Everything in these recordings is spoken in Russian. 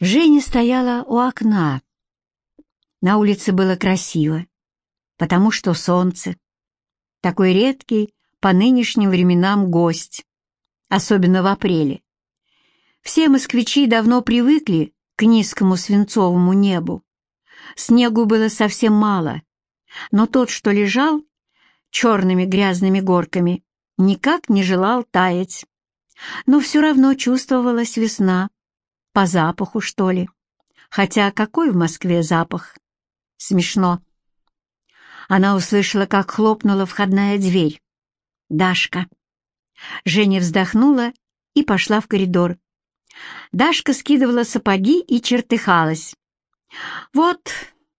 Женя стояла у окна. На улице было красиво, потому что солнце. Такой редкий по нынешним временам гость, особенно в апреле. Все москвичи давно привыкли к низкому свинцовому небу. Снегу было совсем мало, но тот, что лежал черными грязными горками, никак не желал таять. Но все равно чувствовалась весна, по запаху, что ли. Хотя какой в Москве запах? Смешно. Она услышала, как хлопнула входная дверь. Дашка. Женя вздохнула и пошла в коридор. Дашка скидывала сапоги и чертыхалась. «Вот,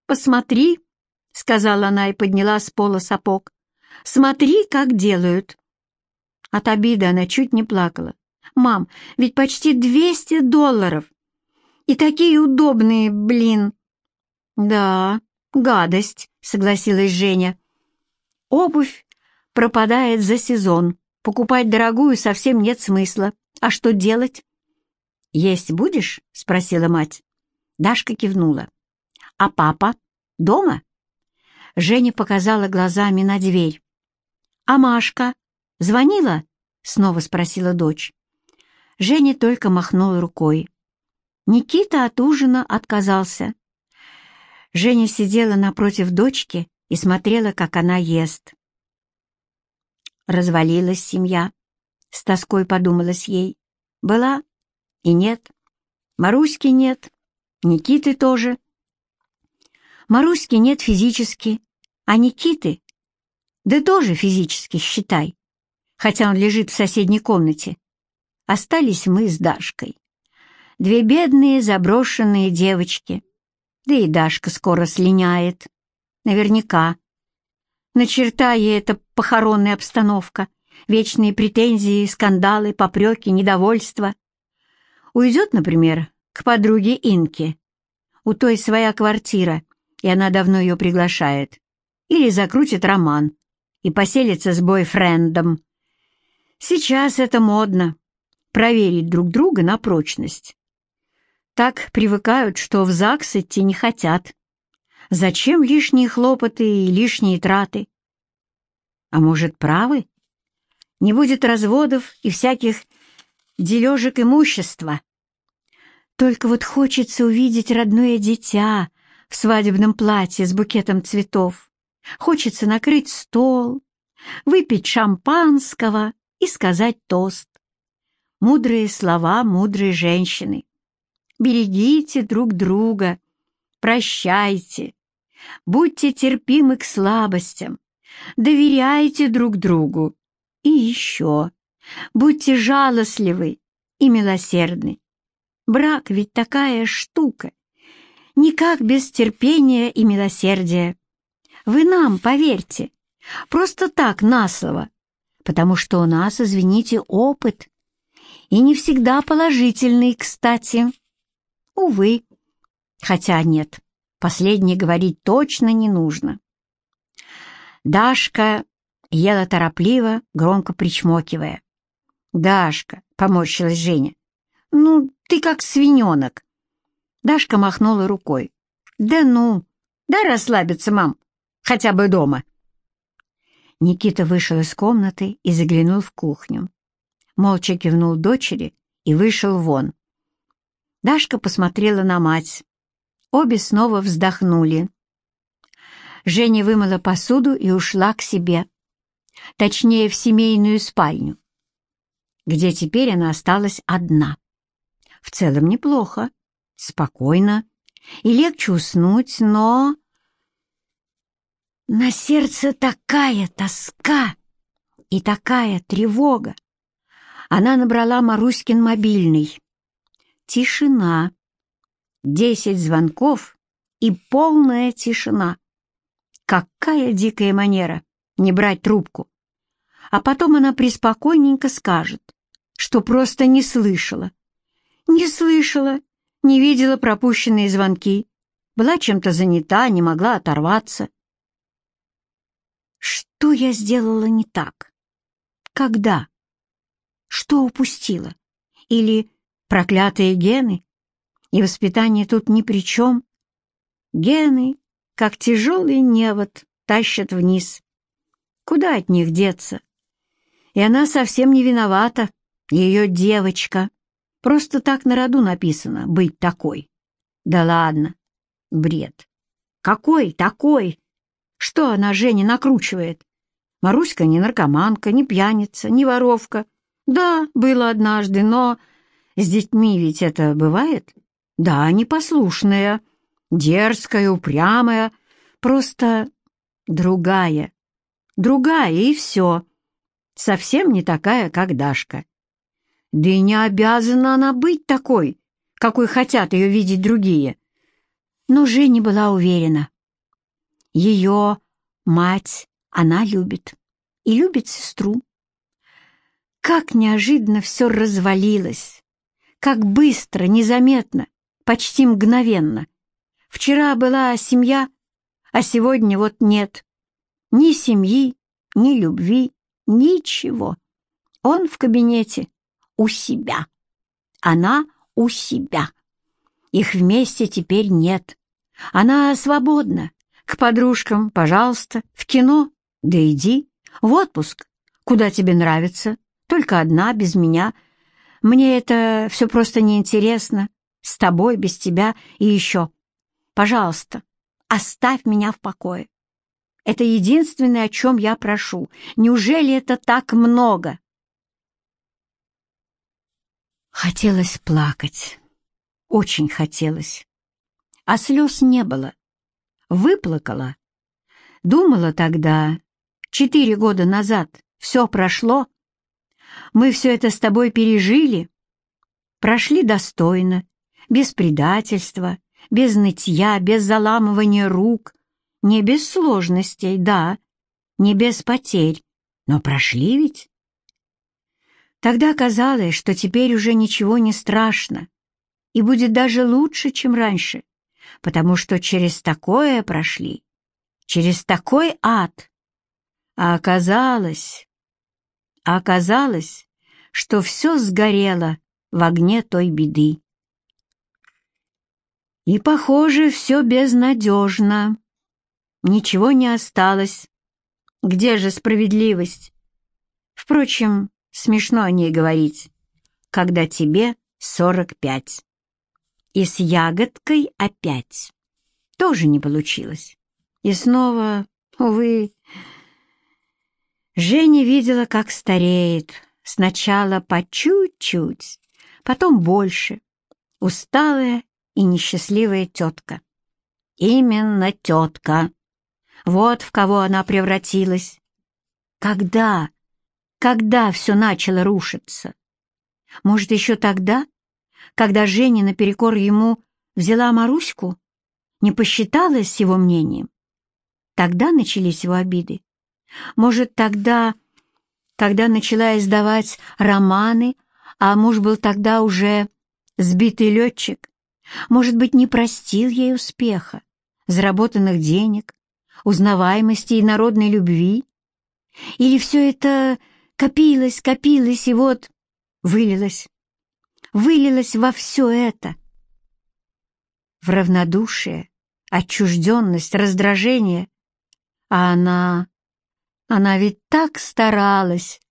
посмотри», — сказала она и подняла с пола сапог. «Смотри, как делают». От обиды она чуть не плакала. «Мам, ведь почти двести долларов! И такие удобные, блин!» «Да, гадость», — согласилась Женя. «Обувь пропадает за сезон. Покупать дорогую совсем нет смысла. А что делать?» «Есть будешь?» — спросила мать. Дашка кивнула. «А папа? Дома?» Женя показала глазами на дверь. «А Машка? Звонила?» — снова спросила дочь. Женя только махнула рукой. Никита от ужина отказался. Женя сидела напротив дочки и смотрела, как она ест. Развалилась семья. С тоской подумалась ей. Была и нет. Маруськи нет, Никиты тоже. Маруськи нет физически, а Никиты, да тоже физически, считай, хотя он лежит в соседней комнате. Остались мы с Дашкой. Две бедные заброшенные девочки. Да и Дашка скоро слиняет. Наверняка. На черта ей эта похоронная обстановка, вечные претензии, скандалы, попреки, недовольство. Уйдет, например, к подруге Инке. У той своя квартира, и она давно ее приглашает. Или закрутит роман и поселится с бойфрендом. Сейчас это модно — проверить друг друга на прочность. Так привыкают, что в ЗАГС идти не хотят. Зачем лишние хлопоты и лишние траты? А может, правы? Не будет разводов и всяких дележек имущества. Только вот хочется увидеть родное дитя в свадебном платье с букетом цветов. Хочется накрыть стол, выпить шампанского и сказать тост. Мудрые слова мудрой женщины. Берегите друг друга, прощайте, будьте терпимы к слабостям, доверяйте друг другу. И еще Будьте жалостливы и милосердны. Брак ведь такая штука. Никак без терпения и милосердия. Вы нам поверьте, просто так на слово, потому что у нас, извините, опыт. И не всегда положительный, кстати. Увы. Хотя нет, последнее говорить точно не нужно. Дашка ела торопливо, громко причмокивая. «Дашка», — поморщилась Женя, — «ну, ты как свиненок». Дашка махнула рукой. «Да ну, дай расслабиться, мам, хотя бы дома». Никита вышел из комнаты и заглянул в кухню. Молча кивнул дочери и вышел вон. Дашка посмотрела на мать. Обе снова вздохнули. Женя вымыла посуду и ушла к себе. Точнее, в семейную спальню где теперь она осталась одна. В целом неплохо, спокойно и легче уснуть, но... На сердце такая тоска и такая тревога. Она набрала Маруськин мобильный. Тишина. Десять звонков и полная тишина. Какая дикая манера не брать трубку. А потом она приспокойненько скажет что просто не слышала. Не слышала, не видела пропущенные звонки, была чем-то занята, не могла оторваться. Что я сделала не так? Когда? Что упустила? Или проклятые гены? и воспитание тут ни при чем. Гены, как тяжелый невод, тащат вниз. Куда от них деться? И она совсем не виновата, ее девочка. Просто так на роду написано «быть такой». Да ладно, бред. Какой такой? Что она Жене накручивает? Маруська не наркоманка, не пьяница, не воровка. Да, было однажды, но с детьми ведь это бывает? Да, непослушная, дерзкая, упрямая, просто другая. Другая, и все. Совсем не такая, как Дашка. Да и не обязана она быть такой, какой хотят ее видеть другие. Но Женя была уверена. Ее мать она любит. И любит сестру. Как неожиданно все развалилось. Как быстро, незаметно, почти мгновенно. Вчера была семья, а сегодня вот нет. Ни семьи, ни любви, ничего. Он в кабинете, у себя. Она у себя. Их вместе теперь нет. Она свободна. К подружкам, пожалуйста, в кино, да иди. В отпуск. Куда тебе нравится? Только одна, без меня. Мне это все просто неинтересно. С тобой, без тебя и еще. Пожалуйста, оставь меня в покое. Это единственное, о чем я прошу. Неужели это так много? Хотелось плакать. Очень хотелось. А слез не было. Выплакала. Думала тогда, четыре года назад, все прошло. Мы все это с тобой пережили. Прошли достойно, без предательства, без нытья, без заламывания рук, не без сложностей, да, не без потерь, но прошли ведь. Тогда казалось, что теперь уже ничего не страшно, и будет даже лучше, чем раньше, потому что через такое прошли, через такой ад. А оказалось, а оказалось, что все сгорело в огне той беды. И, похоже, все безнадежно. Ничего не осталось. Где же справедливость? Впрочем, смешно о ней говорить, когда тебе сорок пять. И с ягодкой опять. Тоже не получилось. И снова, увы, Женя видела, как стареет. Сначала по чуть-чуть, потом больше. Усталая и несчастливая тетка. Именно тетка. Вот в кого она превратилась. Когда? Когда все начало рушиться? Может, еще тогда, когда Женя наперекор ему взяла Маруську, не посчиталась с его мнением? Тогда начались его обиды. Может, тогда, когда начала издавать романы, а муж был тогда уже сбитый летчик, может быть, не простил ей успеха, заработанных денег, узнаваемости и народной любви? Или все это копилось, копилось и вот вылилось, вылилось во все это? В равнодушие, отчужденность, раздражение, а она она ведь так старалась.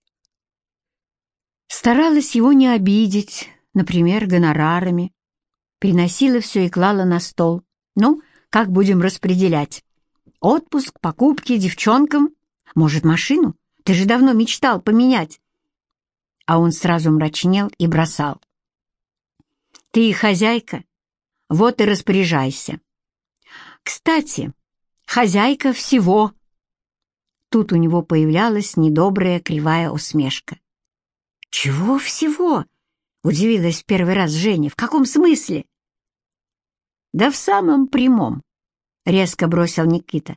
Старалась его не обидеть, например, гонорарами. Приносила все и клала на стол. Ну, как будем распределять? Отпуск, покупки, девчонкам? Может, машину? Ты же давно мечтал поменять. А он сразу мрачнел и бросал. Ты хозяйка, вот и распоряжайся. Кстати, хозяйка всего, Тут у него появлялась недобрая кривая усмешка. «Чего всего?» — удивилась в первый раз Женя. «В каком смысле?» «Да в самом прямом», — резко бросил Никита.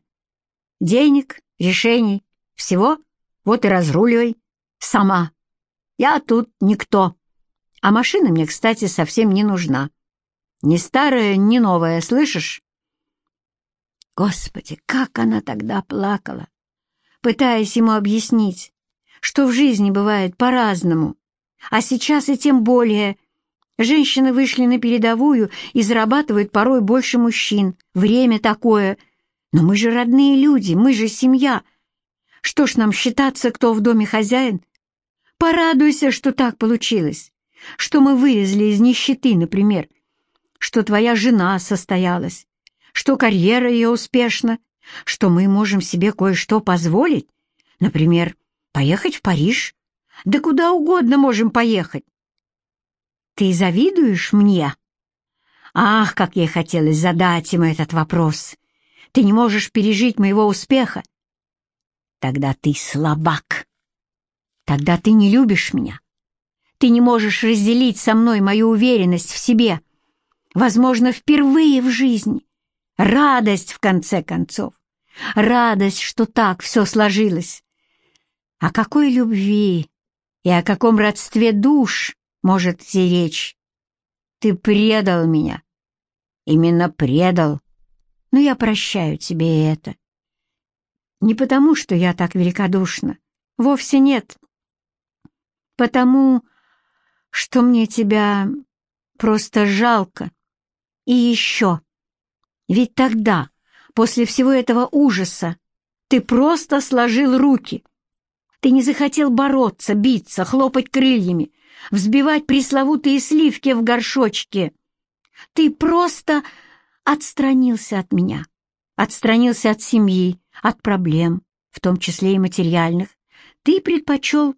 «Денег, решений, всего, вот и разруливай. Сама. Я тут никто. А машина мне, кстати, совсем не нужна. Ни старая, ни новая, слышишь?» Господи, как она тогда плакала! Пытаясь ему объяснить, что в жизни бывает по-разному, а сейчас и тем более Женщины вышли на передовую и зарабатывают порой больше мужчин. Время такое. Но мы же родные люди, мы же семья. Что ж нам считаться, кто в доме хозяин? Порадуйся, что так получилось, что мы вылезли из нищеты, например, что твоя жена состоялась, что карьера ее успешна, что мы можем себе кое-что позволить, например, поехать в Париж, да куда угодно можем поехать. Ты завидуешь мне? Ах, как ей хотелось задать ему этот вопрос. Ты не можешь пережить моего успеха. Тогда ты слабак. Тогда ты не любишь меня. Ты не можешь разделить со мной мою уверенность в себе. Возможно, впервые в жизни. Радость, в конце концов. Радость, что так все сложилось. О какой любви и о каком родстве душ может идти речь? Ты предал меня. Именно предал. Но я прощаю тебе это. Не потому, что я так великодушна. Вовсе нет. Потому, что мне тебя просто жалко. И еще. Ведь тогда, после всего этого ужаса, ты просто сложил руки. Ты не захотел бороться, биться, хлопать крыльями, взбивать пресловутые сливки в горшочке. Ты просто отстранился от меня, отстранился от семьи, от проблем, в том числе и материальных. Ты предпочел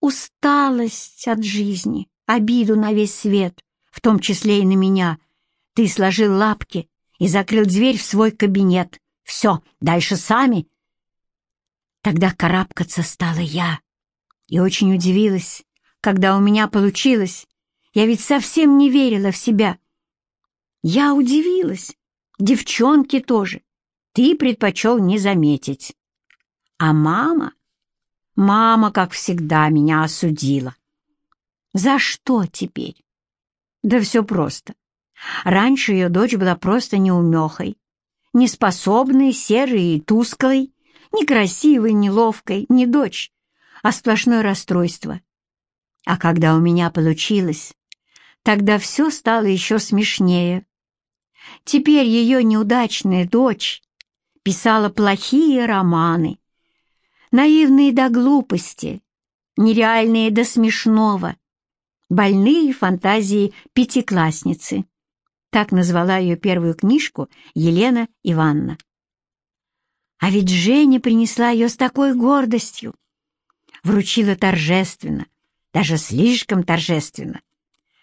усталость от жизни, обиду на весь свет, в том числе и на меня. Ты сложил лапки и закрыл дверь в свой кабинет. Все, дальше сами. Тогда карабкаться стала я. И очень удивилась, когда у меня получилось. Я ведь совсем не верила в себя. Я удивилась. Девчонки тоже ты предпочел не заметить. А мама? Мама, как всегда, меня осудила. За что теперь? Да все просто. Раньше ее дочь была просто неумехой, неспособной, серой и тусклой, некрасивой, неловкой, не дочь, а сплошное расстройство. А когда у меня получилось, тогда все стало еще смешнее. Теперь ее неудачная дочь писала плохие романы, наивные до глупости, нереальные до смешного, больные фантазии пятиклассницы. Так назвала ее первую книжку Елена Ивановна. А ведь Женя принесла ее с такой гордостью. Вручила торжественно, даже слишком торжественно.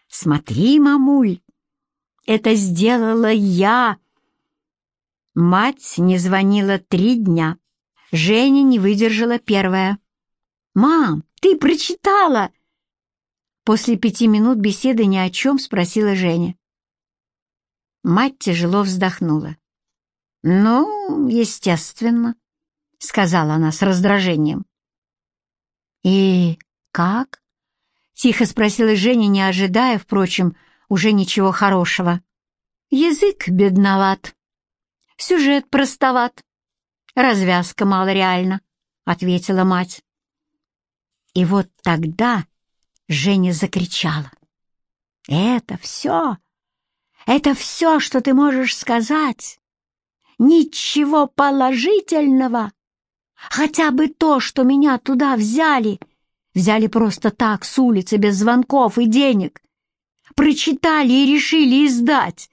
«Смотри, мамуль, это сделала я!» Мать не звонила три дня. Женя не выдержала первая. «Мам, ты прочитала?» После пяти минут беседы ни о чем спросила Женя. Мать тяжело вздохнула. «Ну, естественно», — сказала она с раздражением. «И как?» — тихо спросила Женя, не ожидая, впрочем, уже ничего хорошего. «Язык бедноват», Сюжет простоват. Развязка мало реальна, — ответила мать. И вот тогда Женя закричала. «Это все! Это все, что ты можешь сказать! Ничего положительного! Хотя бы то, что меня туда взяли, взяли просто так, с улицы, без звонков и денег, прочитали и решили издать,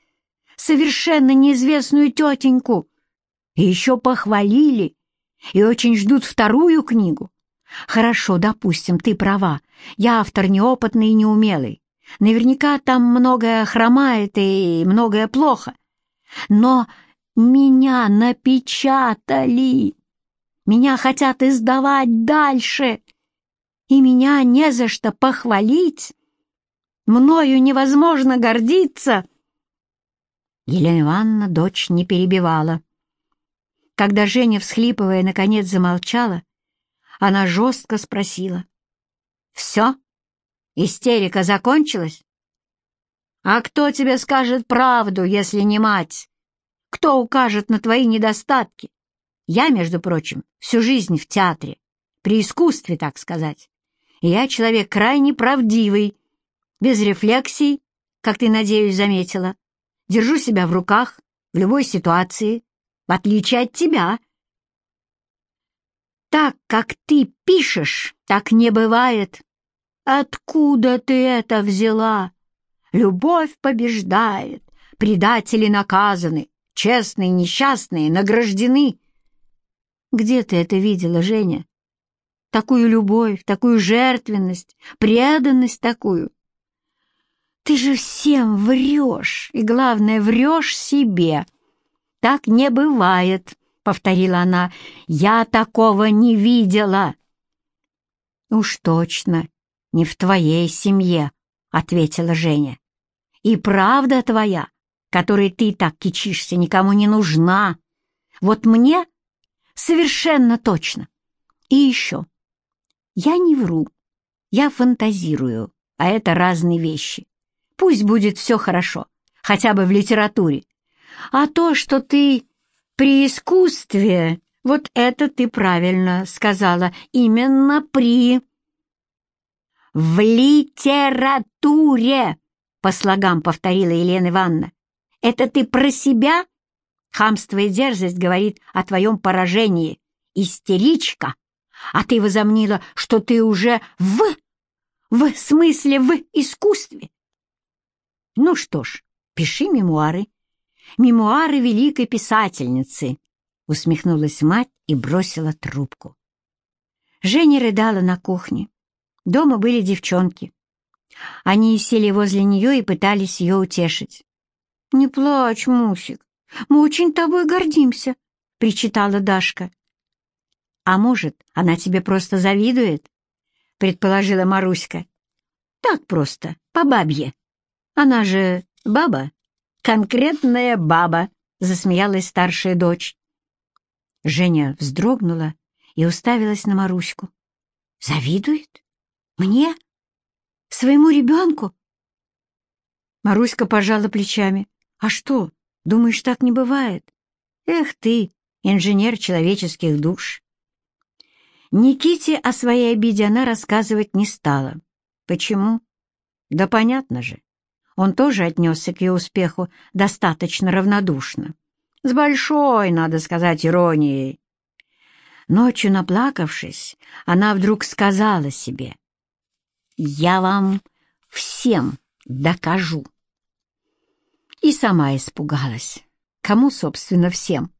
совершенно неизвестную тетеньку. И еще похвалили, и очень ждут вторую книгу. Хорошо, допустим, ты права, я автор неопытный и неумелый. Наверняка там многое хромает и многое плохо. Но меня напечатали. Меня хотят издавать дальше. И меня не за что похвалить. Мною невозможно гордиться. Елена Ивановна дочь не перебивала. Когда Женя, всхлипывая, наконец замолчала, она жестко спросила. «Все? Истерика закончилась? А кто тебе скажет правду, если не мать? Кто укажет на твои недостатки? Я, между прочим, всю жизнь в театре, при искусстве, так сказать. И я человек крайне правдивый, без рефлексий, как ты, надеюсь, заметила. Держу себя в руках в любой ситуации, в отличие от тебя. Так, как ты пишешь, так не бывает. Откуда ты это взяла? Любовь побеждает, предатели наказаны, честные несчастные награждены. Где ты это видела, Женя? Такую любовь, такую жертвенность, преданность такую. Ты же всем врешь, и, главное, врешь себе. Так не бывает, — повторила она. Я такого не видела. Уж точно, не в твоей семье, — ответила Женя. И правда твоя, которой ты так кичишься, никому не нужна. Вот мне совершенно точно. И еще. Я не вру, я фантазирую, а это разные вещи. Пусть будет все хорошо, хотя бы в литературе. А то, что ты при искусстве, вот это ты правильно сказала, именно при... В литературе, по слогам повторила Елена Ивановна. Это ты про себя? Хамство и дерзость говорит о твоем поражении. Истеричка. А ты возомнила, что ты уже в... В смысле в искусстве. Ну что ж, пиши мемуары. Мемуары великой писательницы, усмехнулась мать и бросила трубку. Женя рыдала на кухне. Дома были девчонки. Они сели возле нее и пытались ее утешить. «Не плачь, Мусик, мы очень тобой гордимся», — причитала Дашка. «А может, она тебе просто завидует?» — предположила Маруська. «Так просто, по бабье». Она же баба, конкретная баба, засмеялась старшая дочь. Женя вздрогнула и уставилась на Маруську. Завидует? Мне? Своему ребенку? Маруська пожала плечами. А что, думаешь, так не бывает? Эх ты, инженер человеческих душ. Никите о своей обиде она рассказывать не стала. Почему? Да понятно же. Он тоже отнесся к ее успеху достаточно равнодушно. С большой, надо сказать, иронией. Ночью наплакавшись, она вдруг сказала себе, «Я вам всем докажу». И сама испугалась. Кому, собственно, всем?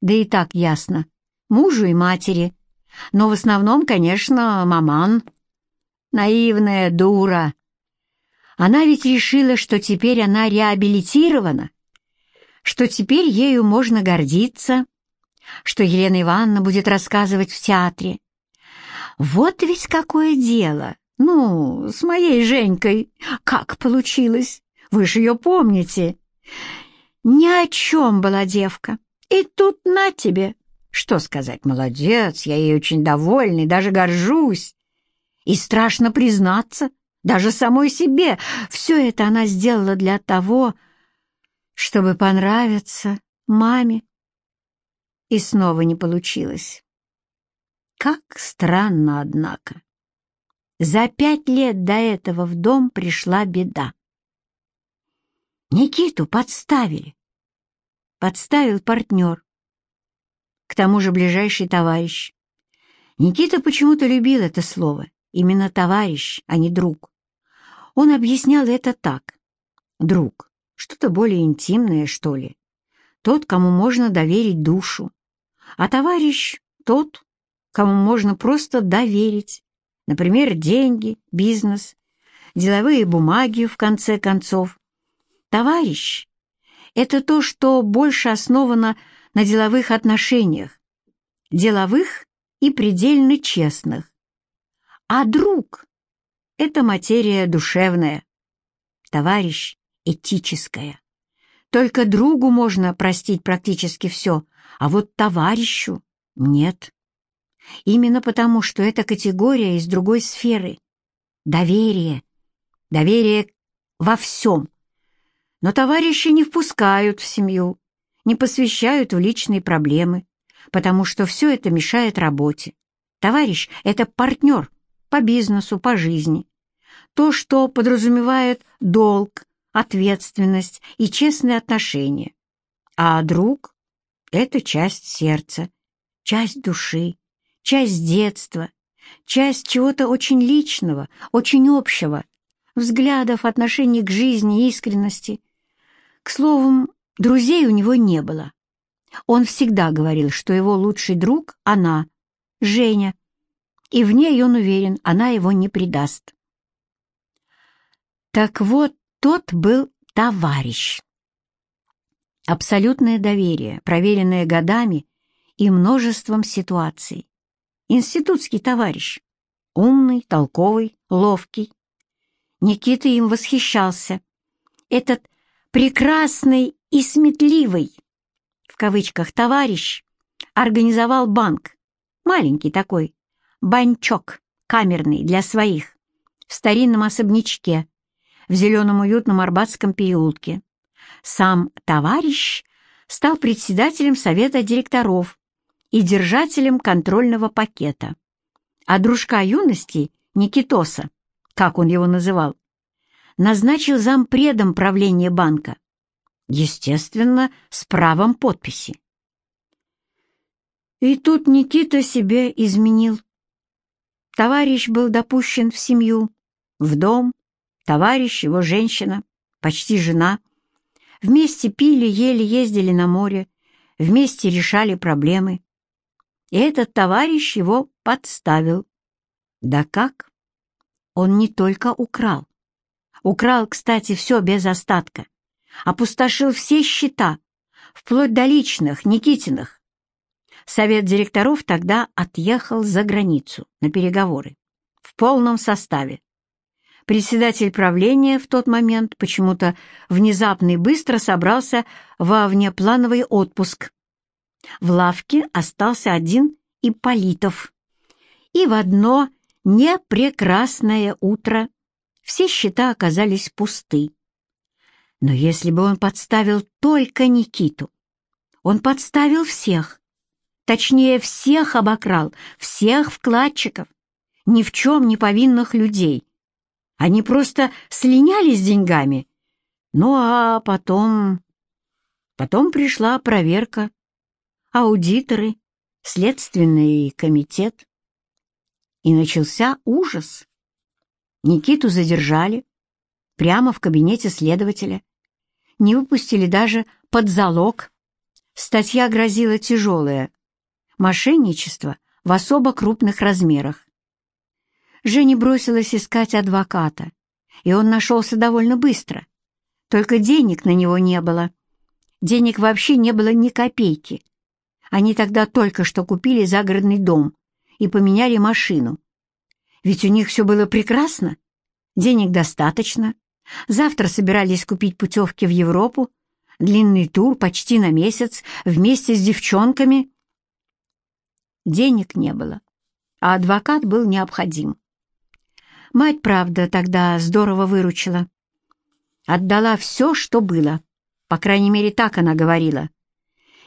Да и так ясно. Мужу и матери. Но в основном, конечно, маман. Наивная дура, она ведь решила, что теперь она реабилитирована, что теперь ею можно гордиться, что Елена Ивановна будет рассказывать в театре. Вот ведь какое дело! Ну, с моей Женькой как получилось? Вы же ее помните. Ни о чем была девка. И тут на тебе. Что сказать, молодец, я ей очень довольна даже горжусь. И страшно признаться — даже самой себе. Все это она сделала для того, чтобы понравиться маме. И снова не получилось. Как странно, однако. За пять лет до этого в дом пришла беда. Никиту подставили. Подставил партнер. К тому же ближайший товарищ. Никита почему-то любил это слово. Именно товарищ, а не друг. Он объяснял это так. Друг, что-то более интимное, что ли. Тот, кому можно доверить душу. А товарищ — тот, кому можно просто доверить. Например, деньги, бизнес, деловые бумаги, в конце концов. Товарищ — это то, что больше основано на деловых отношениях, деловых и предельно честных. А друг это материя душевная, товарищ этическая. Только другу можно простить практически все, а вот товарищу нет. Именно потому, что эта категория из другой сферы. Доверие. Доверие во всем. Но товарищи не впускают в семью, не посвящают в личные проблемы, потому что все это мешает работе. Товарищ — это партнер по бизнесу, по жизни то, что подразумевает долг, ответственность и честные отношения. А друг — это часть сердца, часть души, часть детства, часть чего-то очень личного, очень общего, взглядов, отношений к жизни, искренности. К слову, друзей у него не было. Он всегда говорил, что его лучший друг — она, Женя, и в ней он уверен, она его не предаст. Так вот, тот был товарищ. Абсолютное доверие, проверенное годами и множеством ситуаций. Институтский товарищ. Умный, толковый, ловкий. Никита им восхищался. Этот прекрасный и сметливый, в кавычках, товарищ организовал банк. Маленький такой, банчок, камерный, для своих, в старинном особнячке, в зеленом уютном Арбатском переулке. Сам товарищ стал председателем совета директоров и держателем контрольного пакета. А дружка юности, Никитоса, как он его называл, назначил зампредом правления банка. Естественно, с правом подписи. И тут Никита себе изменил. Товарищ был допущен в семью, в дом, товарищ его женщина, почти жена. Вместе пили, ели, ездили на море, вместе решали проблемы. И этот товарищ его подставил. Да как? Он не только украл. Украл, кстати, все без остатка. Опустошил все счета, вплоть до личных, Никитиных. Совет директоров тогда отъехал за границу на переговоры в полном составе. Председатель правления в тот момент почему-то внезапно и быстро собрался во внеплановый отпуск. В лавке остался один Ипполитов. И в одно непрекрасное утро все счета оказались пусты. Но если бы он подставил только Никиту, он подставил всех. Точнее, всех обокрал, всех вкладчиков, ни в чем не повинных людей. Они просто слинялись деньгами. Ну а потом... Потом пришла проверка. Аудиторы, следственный комитет. И начался ужас. Никиту задержали прямо в кабинете следователя. Не выпустили даже под залог. Статья грозила тяжелая. Мошенничество в особо крупных размерах. Женя бросилась искать адвоката, и он нашелся довольно быстро. Только денег на него не было. Денег вообще не было ни копейки. Они тогда только что купили загородный дом и поменяли машину. Ведь у них все было прекрасно, денег достаточно. Завтра собирались купить путевки в Европу, длинный тур почти на месяц вместе с девчонками. Денег не было, а адвокат был необходим. Мать, правда, тогда здорово выручила. Отдала все, что было. По крайней мере, так она говорила.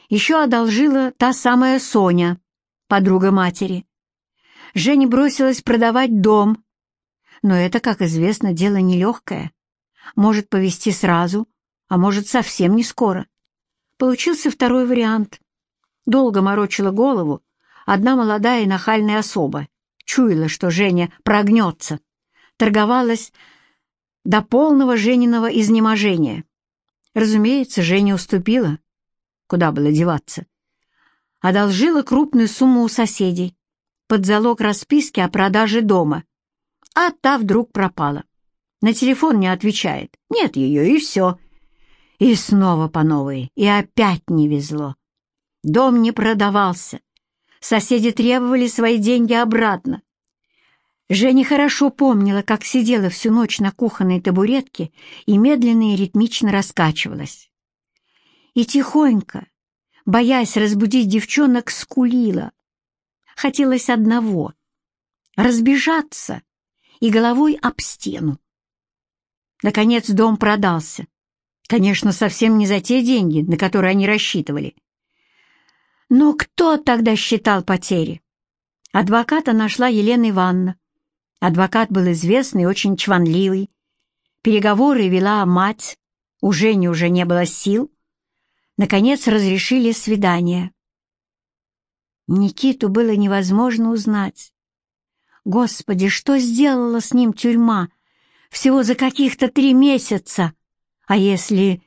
Еще одолжила та самая Соня, подруга матери. Женя бросилась продавать дом. Но это, как известно, дело нелегкое. Может повести сразу, а может совсем не скоро. Получился второй вариант. Долго морочила голову одна молодая и нахальная особа. Чуяла, что Женя прогнется торговалась до полного Жениного изнеможения. Разумеется, Женя уступила. Куда было деваться? Одолжила крупную сумму у соседей под залог расписки о продаже дома. А та вдруг пропала. На телефон не отвечает. Нет ее, и все. И снова по новой. И опять не везло. Дом не продавался. Соседи требовали свои деньги обратно. Женя хорошо помнила, как сидела всю ночь на кухонной табуретке и медленно и ритмично раскачивалась. И тихонько, боясь разбудить девчонок, скулила. Хотелось одного — разбежаться и головой об стену. Наконец дом продался. Конечно, совсем не за те деньги, на которые они рассчитывали. Но кто тогда считал потери? Адвоката нашла Елена Ивановна Адвокат был известный очень чванливый. Переговоры вела мать, у Жени уже не было сил. Наконец разрешили свидание. Никиту было невозможно узнать. Господи, что сделала с ним тюрьма? Всего за каких-то три месяца. А если,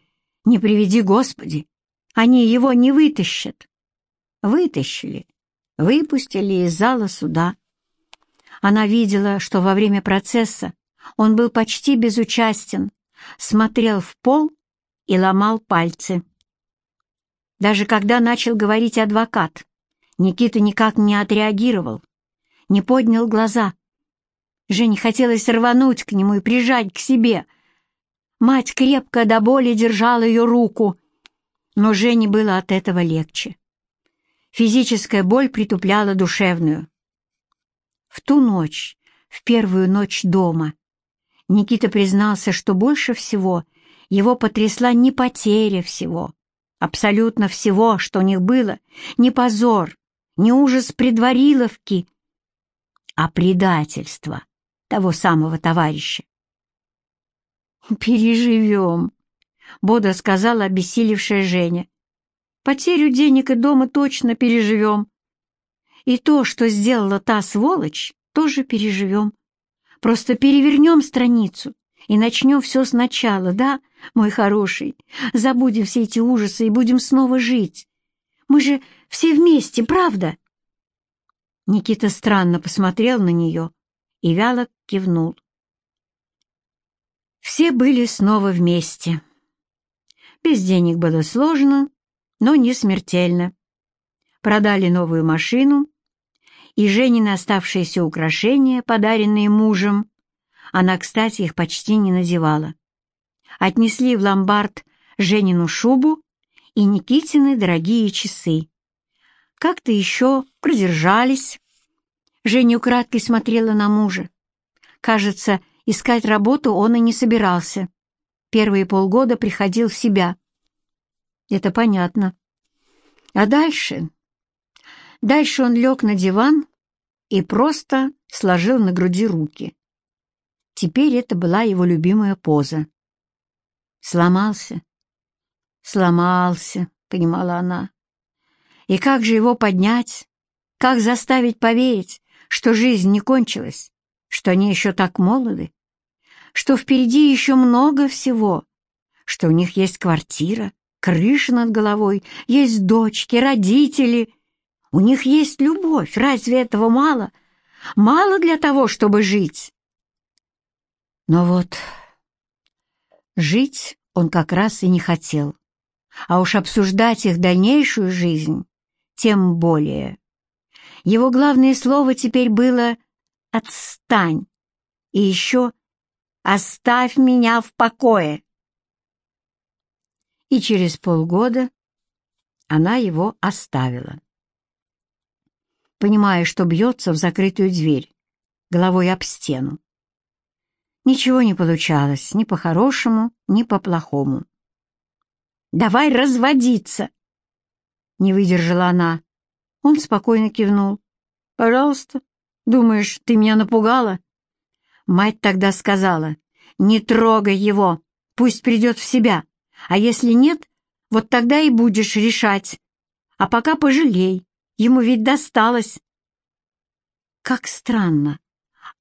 не приведи Господи, они его не вытащат? Вытащили, выпустили из зала суда. Она видела, что во время процесса он был почти безучастен, смотрел в пол и ломал пальцы. Даже когда начал говорить адвокат, Никита никак не отреагировал, не поднял глаза. Жене хотелось рвануть к нему и прижать к себе. Мать крепко до боли держала ее руку, но Жене было от этого легче. Физическая боль притупляла душевную. В ту ночь, в первую ночь дома, Никита признался, что больше всего его потрясла не потеря всего, абсолютно всего, что у них было, не позор, не ужас предвариловки, а предательство того самого товарища. «Переживем», — бодро сказала обессилевшая Женя. «Потерю денег и дома точно переживем. И то, что сделала та сволочь, тоже переживем. Просто перевернем страницу и начнем все сначала, да, мой хороший? Забудем все эти ужасы и будем снова жить. Мы же все вместе, правда?» Никита странно посмотрел на нее и вяло кивнул. Все были снова вместе. Без денег было сложно, но не смертельно. Продали новую машину, и Женины оставшиеся украшения, подаренные мужем, она, кстати, их почти не надевала. Отнесли в ломбард Женину шубу и Никитины дорогие часы. Как-то еще продержались. Женя украдкой смотрела на мужа. Кажется, искать работу он и не собирался. Первые полгода приходил в себя. Это понятно. А дальше? Дальше он лег на диван и просто сложил на груди руки. Теперь это была его любимая поза. Сломался. Сломался, понимала она. И как же его поднять? Как заставить поверить, что жизнь не кончилась, что они еще так молоды, что впереди еще много всего, что у них есть квартира, крыша над головой, есть дочки, родители, у них есть любовь, разве этого мало? Мало для того, чтобы жить. Но вот жить он как раз и не хотел, а уж обсуждать их дальнейшую жизнь тем более. Его главное слово теперь было «отстань» и еще «оставь меня в покое». И через полгода она его оставила. Понимая, что бьется в закрытую дверь, головой об стену. Ничего не получалось ни по-хорошему, ни по-плохому. «Давай разводиться!» Не выдержала она. Он спокойно кивнул. «Пожалуйста. Думаешь, ты меня напугала?» Мать тогда сказала, «Не трогай его, пусть придет в себя, а если нет, вот тогда и будешь решать. А пока пожалей, ему ведь досталось». Как странно,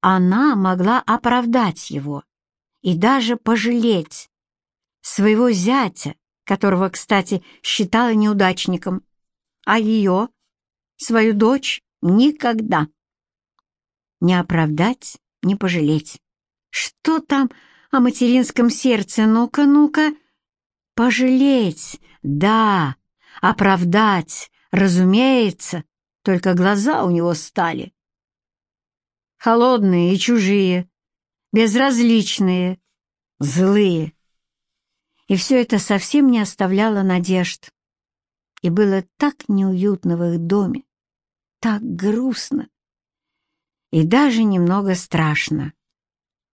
она могла оправдать его и даже пожалеть своего зятя, которого, кстати, считала неудачником, а ее, свою дочь, никогда. Не оправдать, не пожалеть. Что там о материнском сердце? Ну-ка, ну-ка. Пожалеть, да, оправдать, разумеется, только глаза у него стали. Холодные и чужие, безразличные, злые. И все это совсем не оставляло надежд. И было так неуютно в их доме, так грустно и даже немного страшно.